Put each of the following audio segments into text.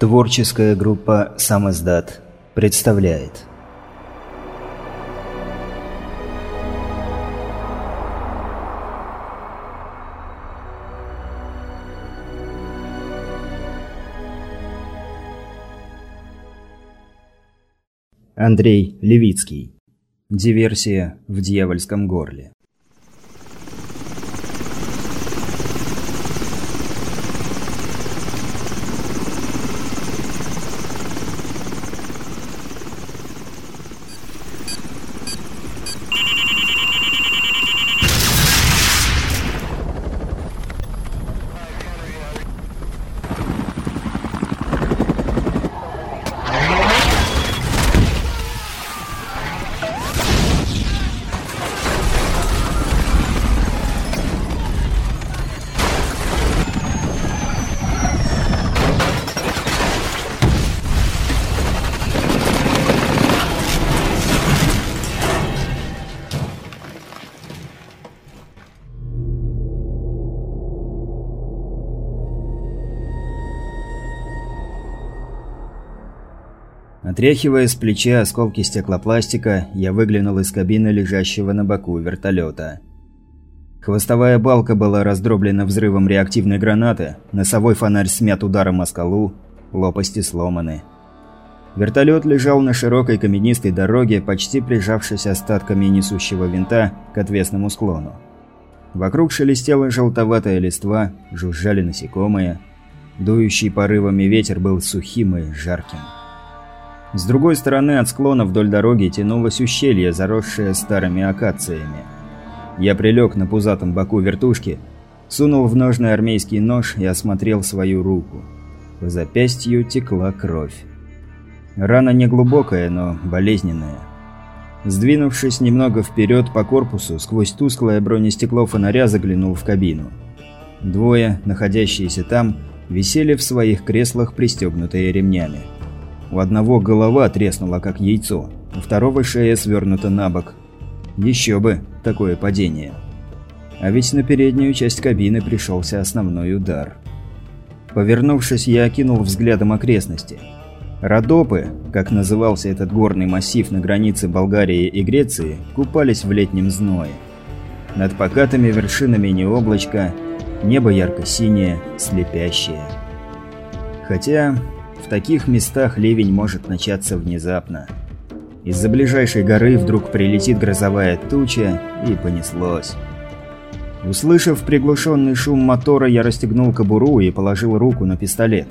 Творческая группа «Самоздат» представляет. Андрей Левицкий. Диверсия в дьявольском горле Отряхивая с плеча осколки стеклопластика, я выглянул из кабины лежащего на боку вертолета. Хвостовая балка была раздроблена взрывом реактивной гранаты, носовой фонарь смят ударом о скалу, лопасти сломаны. Вертолет лежал на широкой каменистой дороге, почти прижавшись остатками несущего винта к отвесному склону. Вокруг шелестела желтоватая листва, жужжали насекомые. Дующий порывами ветер был сухим и жарким. С другой стороны от склона вдоль дороги тянулось ущелье, заросшее старыми акациями. Я прилег на пузатом боку вертушки, сунул в ножный армейский нож и осмотрел свою руку. По запястью текла кровь. Рана не глубокая, но болезненная. Сдвинувшись немного вперед по корпусу, сквозь тусклое бронестекло фонаря заглянул в кабину. Двое, находящиеся там, висели в своих креслах, пристегнутые ремнями. У одного голова треснула, как яйцо, у второго шея свернута на бок. Еще бы, такое падение. А ведь на переднюю часть кабины пришелся основной удар. Повернувшись, я окинул взглядом окрестности. Родопы, как назывался этот горный массив на границе Болгарии и Греции, купались в летнем зное. Над покатыми вершинами не облачко, небо ярко-синее, слепящее. Хотя в таких местах ливень может начаться внезапно. Из-за ближайшей горы вдруг прилетит грозовая туча, и понеслось. Услышав приглушенный шум мотора, я расстегнул кобуру и положил руку на пистолет.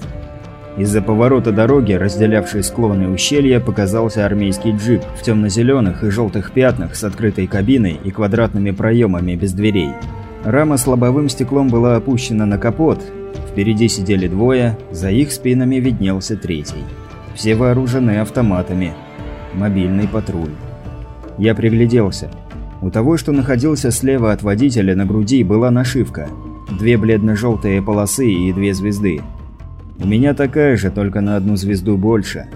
Из-за поворота дороги, разделявшей склоны ущелья, показался армейский джип в темно-зеленых и желтых пятнах с открытой кабиной и квадратными проемами без дверей. Рама с лобовым стеклом была опущена на капот, Впереди сидели двое, за их спинами виднелся третий. Все вооружены автоматами. Мобильный патруль. Я пригляделся. У того, что находился слева от водителя, на груди была нашивка. Две бледно-желтые полосы и две звезды. У меня такая же, только на одну звезду больше.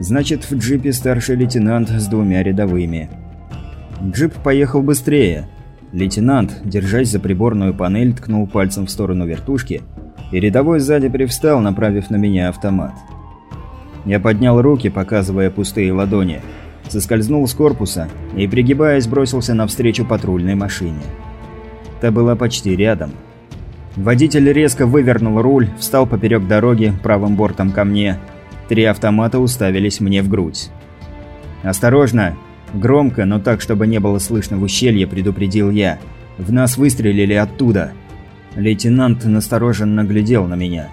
Значит, в джипе старший лейтенант с двумя рядовыми. Джип поехал быстрее. Лейтенант, держась за приборную панель, ткнул пальцем в сторону вертушки – и рядовой сзади привстал, направив на меня автомат. Я поднял руки, показывая пустые ладони, соскользнул с корпуса и, пригибаясь, бросился навстречу патрульной машине. Та была почти рядом. Водитель резко вывернул руль, встал поперек дороги, правым бортом ко мне. Три автомата уставились мне в грудь. «Осторожно!» Громко, но так, чтобы не было слышно в ущелье, предупредил я. «В нас выстрелили оттуда!» Лейтенант настороженно глядел на меня.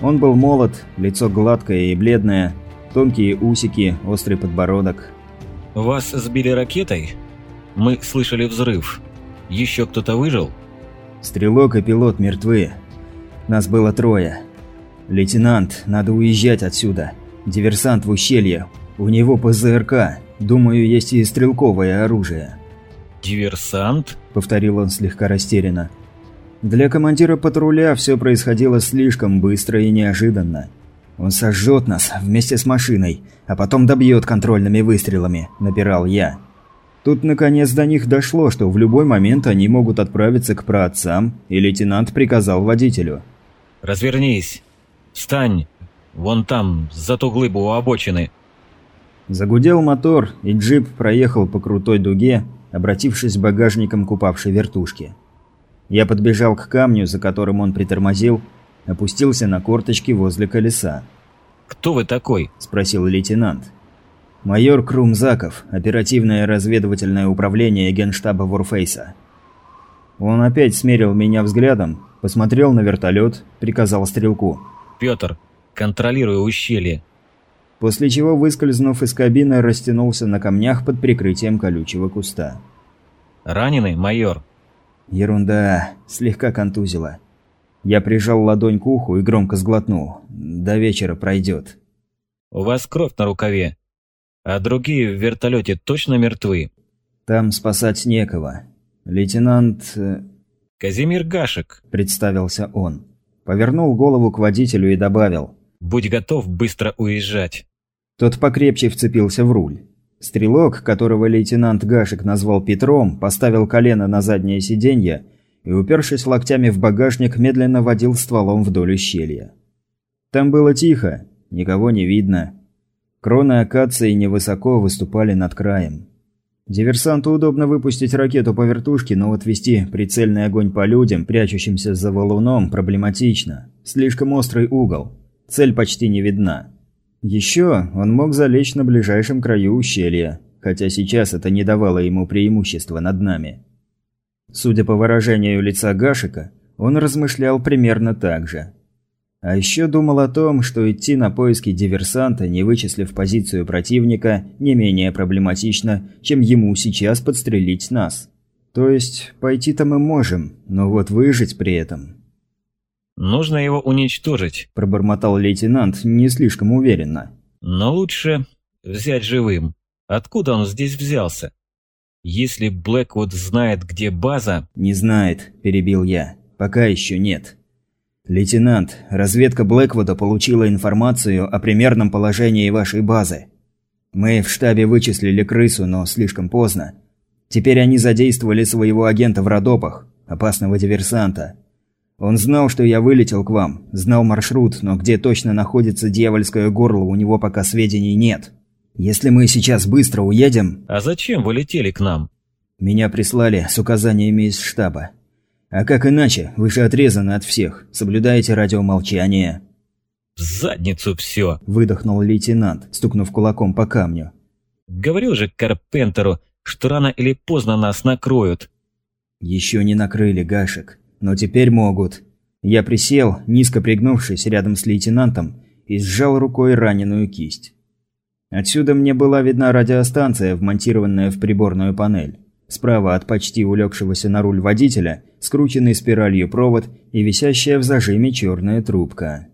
Он был молод, лицо гладкое и бледное, тонкие усики, острый подбородок. «Вас сбили ракетой? Мы слышали взрыв. Еще кто-то выжил?» «Стрелок и пилот мертвы. Нас было трое. Лейтенант, надо уезжать отсюда. Диверсант в ущелье. У него ПЗРК. Думаю, есть и стрелковое оружие». «Диверсант?» – повторил он слегка растерянно. Для командира патруля все происходило слишком быстро и неожиданно. «Он сожжет нас вместе с машиной, а потом добьет контрольными выстрелами», – напирал я. Тут наконец до них дошло, что в любой момент они могут отправиться к праотцам, и лейтенант приказал водителю. «Развернись! Встань! Вон там, за ту глыбу у обочины». Загудел мотор, и джип проехал по крутой дуге, обратившись багажником к упавшей вертушке. Я подбежал к камню, за которым он притормозил, опустился на корточки возле колеса. «Кто вы такой?» – спросил лейтенант. «Майор Крумзаков, оперативное разведывательное управление генштаба Ворфейса». Он опять смерил меня взглядом, посмотрел на вертолет, приказал стрелку. «Петр, контролируй ущелье». После чего, выскользнув из кабины, растянулся на камнях под прикрытием колючего куста. «Раненый, майор?» Ерунда, слегка контузило. Я прижал ладонь к уху и громко сглотнул. До вечера пройдет. «У вас кровь на рукаве. А другие в вертолете точно мертвы?» «Там спасать некого. Лейтенант...» э, «Казимир Гашек», — представился он. Повернул голову к водителю и добавил. «Будь готов быстро уезжать». Тот покрепче вцепился в руль. Стрелок, которого лейтенант Гашек назвал Петром, поставил колено на заднее сиденье и, упершись локтями в багажник, медленно водил стволом вдоль ущелья. Там было тихо, никого не видно. Кроны акации невысоко выступали над краем. Диверсанту удобно выпустить ракету по вертушке, но вот вести прицельный огонь по людям, прячущимся за валуном, проблематично. Слишком острый угол. Цель почти не видна. Еще он мог залечь на ближайшем краю ущелья, хотя сейчас это не давало ему преимущества над нами. Судя по выражению лица Гашика, он размышлял примерно так же. А еще думал о том, что идти на поиски диверсанта, не вычислив позицию противника, не менее проблематично, чем ему сейчас подстрелить нас. То есть, пойти-то мы можем, но вот выжить при этом... «Нужно его уничтожить», – пробормотал лейтенант не слишком уверенно. «Но лучше взять живым. Откуда он здесь взялся?» Если Блэквуд знает, где база... Не знает, перебил я. Пока еще нет. Лейтенант, разведка Блэквуда получила информацию о примерном положении вашей базы. Мы в штабе вычислили крысу, но слишком поздно. Теперь они задействовали своего агента в Родопах, опасного диверсанта. Он знал, что я вылетел к вам, знал маршрут, но где точно находится дьявольское горло, у него пока сведений нет. Если мы сейчас быстро уедем...» «А зачем вы летели к нам?» «Меня прислали с указаниями из штаба. А как иначе? Вы же отрезаны от всех. Соблюдаете радиомолчание». «В задницу все!» – выдохнул лейтенант, стукнув кулаком по камню. «Говорил же Карпентеру, что рано или поздно нас накроют». «Еще не накрыли, Гашек. Но теперь могут». Я присел, низко пригнувшись рядом с лейтенантом, и сжал рукой раненую кисть. Отсюда мне была видна радиостанция, вмонтированная в приборную панель. Справа от почти улегшегося на руль водителя, скрученный спиралью провод и висящая в зажиме черная трубка.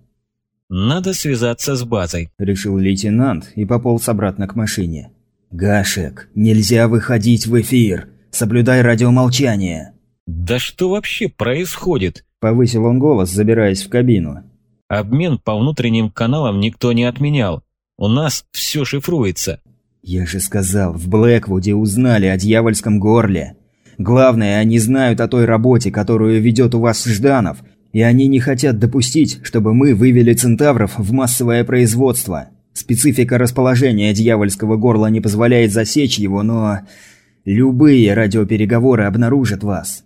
«Надо связаться с базой», – решил лейтенант и пополз обратно к машине. «Гашек, нельзя выходить в эфир! Соблюдай радиомолчание!» «Да что вообще происходит?» – повысил он голос, забираясь в кабину. «Обмен по внутренним каналам никто не отменял. У нас все шифруется». «Я же сказал, в Блэквуде узнали о дьявольском горле. Главное, они знают о той работе, которую ведет у вас Жданов, и они не хотят допустить, чтобы мы вывели центавров в массовое производство. Специфика расположения дьявольского горла не позволяет засечь его, но... Любые радиопереговоры обнаружат вас.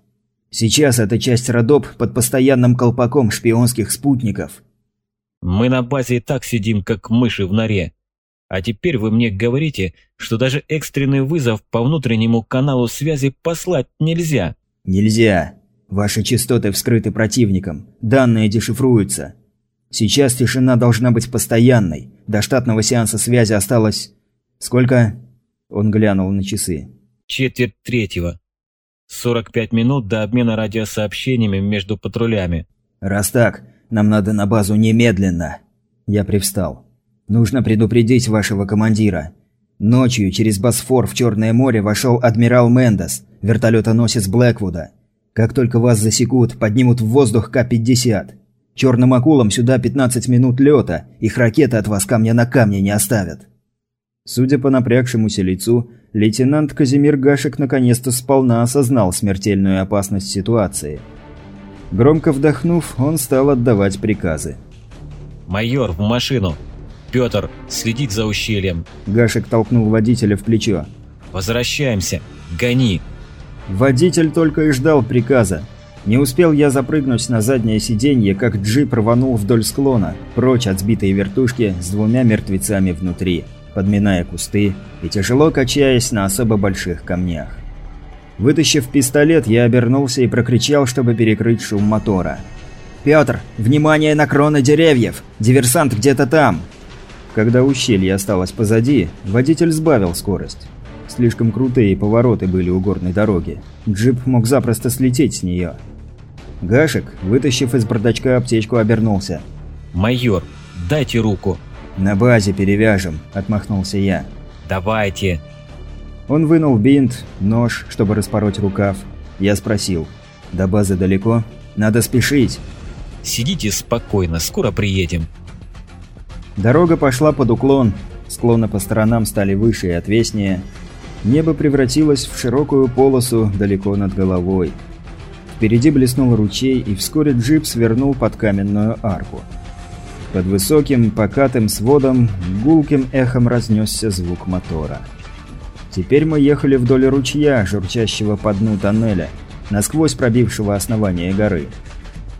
Сейчас эта часть Родоп под постоянным колпаком шпионских спутников. Мы на базе и так сидим, как мыши в норе. А теперь вы мне говорите, что даже экстренный вызов по внутреннему каналу связи послать нельзя. Нельзя. Ваши частоты вскрыты противником. Данные дешифруются. Сейчас тишина должна быть постоянной. До штатного сеанса связи осталось... Сколько? Он глянул на часы. Четверть третьего. 45 минут до обмена радиосообщениями между патрулями. Раз так, нам надо на базу немедленно!» Я привстал. «Нужно предупредить вашего командира. Ночью через Босфор в Черное море вошел адмирал Мендес, вертолетоносец Блэквуда. Как только вас засекут, поднимут в воздух К-50. Черным акулам сюда 15 минут лета, их ракеты от вас камня на камне не оставят». Судя по напрягшемуся лицу, лейтенант Казимир Гашек наконец-то сполна осознал смертельную опасность ситуации – Громко вдохнув, он стал отдавать приказы. «Майор, в машину! Петр, следить за ущельем!» Гашек толкнул водителя в плечо. «Возвращаемся! Гони!» Водитель только и ждал приказа. Не успел я запрыгнуть на заднее сиденье, как джип рванул вдоль склона, прочь от сбитой вертушки с двумя мертвецами внутри, подминая кусты и тяжело качаясь на особо больших камнях. Вытащив пистолет, я обернулся и прокричал, чтобы перекрыть шум мотора. «Пётр, внимание на кроны деревьев! Диверсант где-то там!» Когда ущелье осталось позади, водитель сбавил скорость. Слишком крутые повороты были у горной дороги. Джип мог запросто слететь с нее. Гашек, вытащив из бардачка аптечку, обернулся. «Майор, дайте руку!» «На базе перевяжем», – отмахнулся я. «Давайте!» Он вынул бинт, нож, чтобы распороть рукав. Я спросил. «До базы далеко? Надо спешить!» «Сидите спокойно, скоро приедем!» Дорога пошла под уклон, склоны по сторонам стали выше и отвеснее. Небо превратилось в широкую полосу далеко над головой. Впереди блеснул ручей, и вскоре джип свернул под каменную арку. Под высоким, покатым сводом гулким эхом разнесся звук мотора. Теперь мы ехали вдоль ручья, журчащего по дну тоннеля, насквозь пробившего основание горы.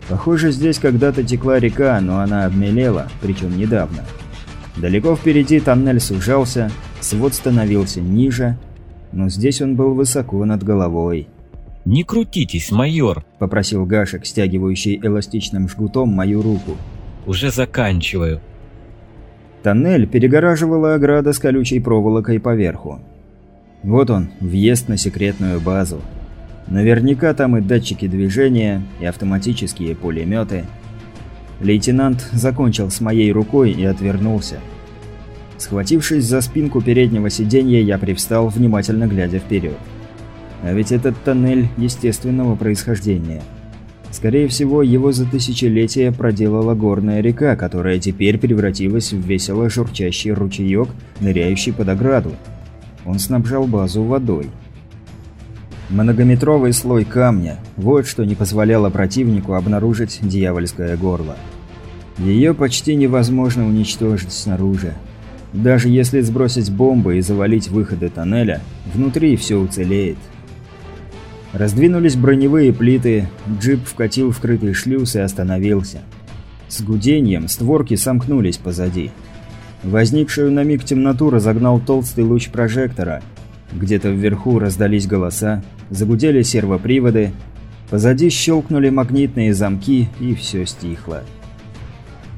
Похоже, здесь когда-то текла река, но она обмелела, причем недавно. Далеко впереди тоннель сужался, свод становился ниже, но здесь он был высоко над головой. «Не крутитесь, майор!» – попросил Гашек, стягивающий эластичным жгутом мою руку. «Уже заканчиваю». Тоннель перегораживала ограда с колючей проволокой поверху. Вот он, въезд на секретную базу. Наверняка там и датчики движения, и автоматические пулеметы. Лейтенант закончил с моей рукой и отвернулся. Схватившись за спинку переднего сиденья, я привстал, внимательно глядя вперед. А ведь этот тоннель естественного происхождения. Скорее всего, его за тысячелетия проделала горная река, которая теперь превратилась в весело журчащий ручеек, ныряющий под ограду. Он снабжал базу водой. Многометровый слой камня – вот что не позволяло противнику обнаружить дьявольское горло. Ее почти невозможно уничтожить снаружи. Даже если сбросить бомбы и завалить выходы тоннеля, внутри все уцелеет. Раздвинулись броневые плиты, джип вкатил в крытый шлюз и остановился. С гудением створки сомкнулись позади. Возникшую на миг темноту разогнал толстый луч прожектора. Где-то вверху раздались голоса, загудели сервоприводы, позади щелкнули магнитные замки и все стихло.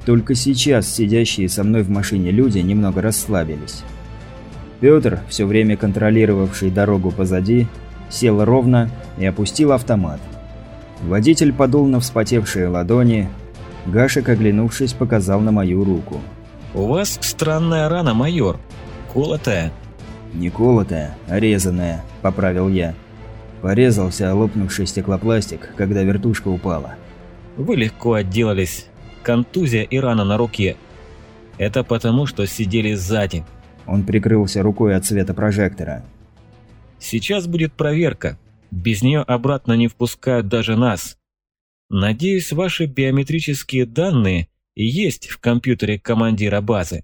Только сейчас сидящие со мной в машине люди немного расслабились. Пётр, все время контролировавший дорогу позади, сел ровно и опустил автомат. Водитель подул на вспотевшие ладони. Гашек, оглянувшись, показал на мою руку. «У вас странная рана, майор. Колотая?» «Не колотая, а резаная», – поправил я. Порезался лопнувший стеклопластик, когда вертушка упала. «Вы легко отделались. Контузия и рана на руке. Это потому, что сидели сзади». Он прикрылся рукой от света прожектора. Сейчас будет проверка. Без нее обратно не впускают даже нас. Надеюсь, ваши биометрические данные есть в компьютере командира базы.